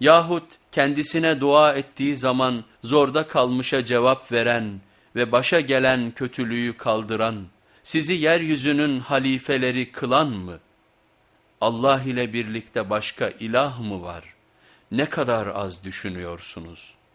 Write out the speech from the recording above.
Yahut kendisine dua ettiği zaman zorda kalmışa cevap veren ve başa gelen kötülüğü kaldıran, sizi yeryüzünün halifeleri kılan mı? Allah ile birlikte başka ilah mı var? Ne kadar az düşünüyorsunuz.''